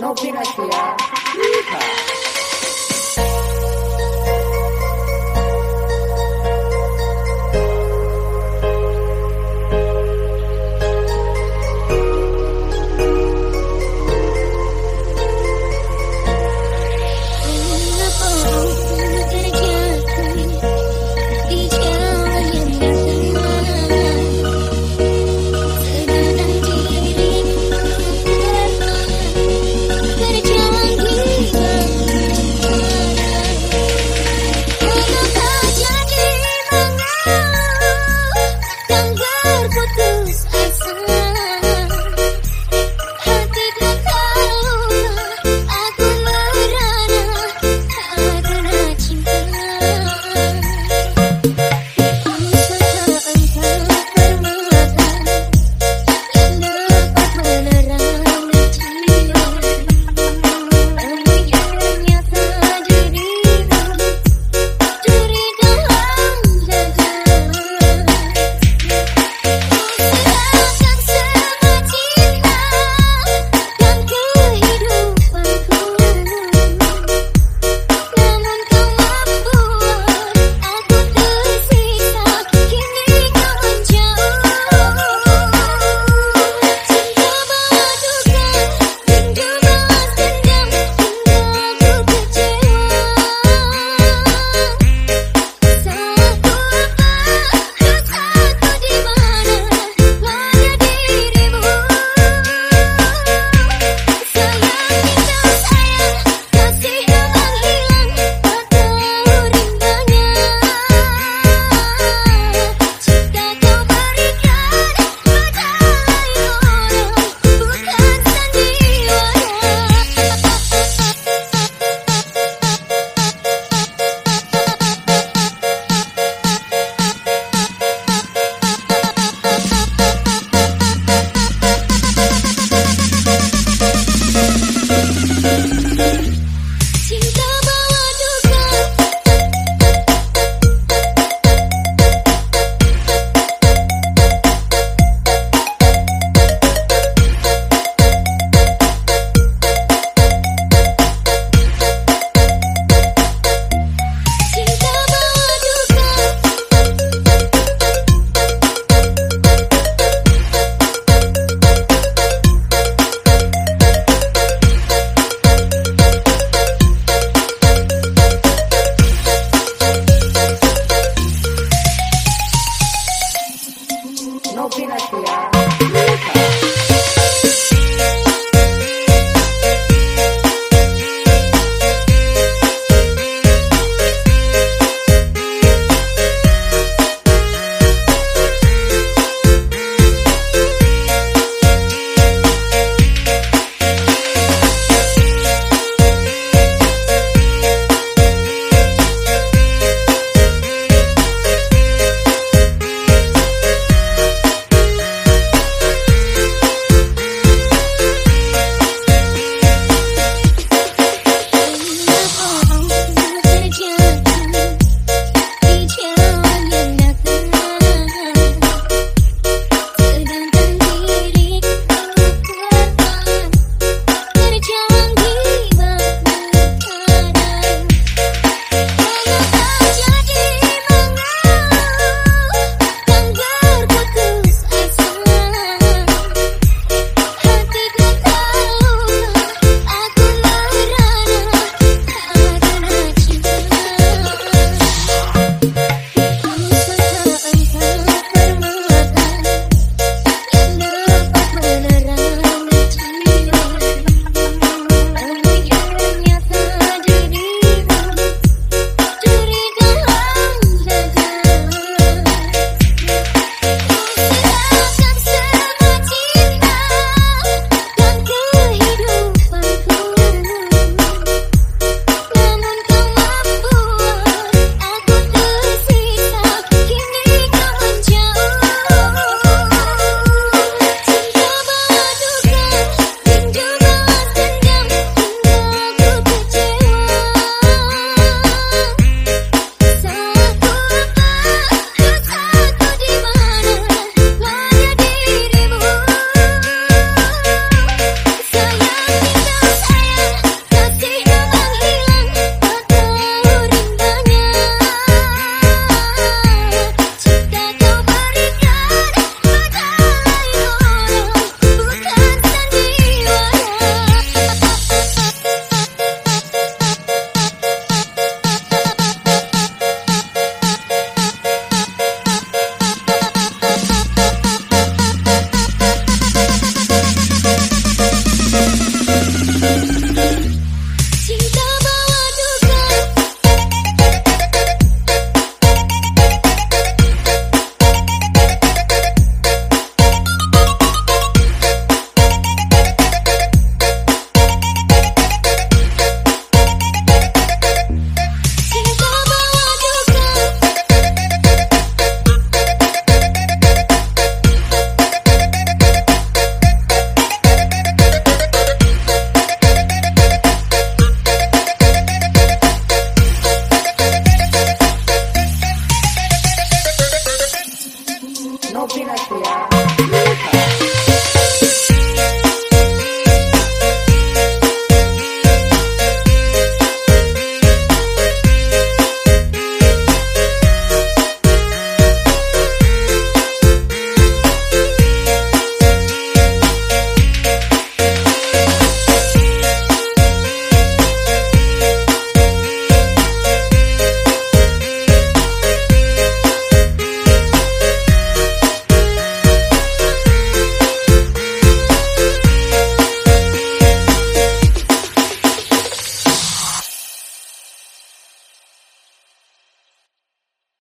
no financiar.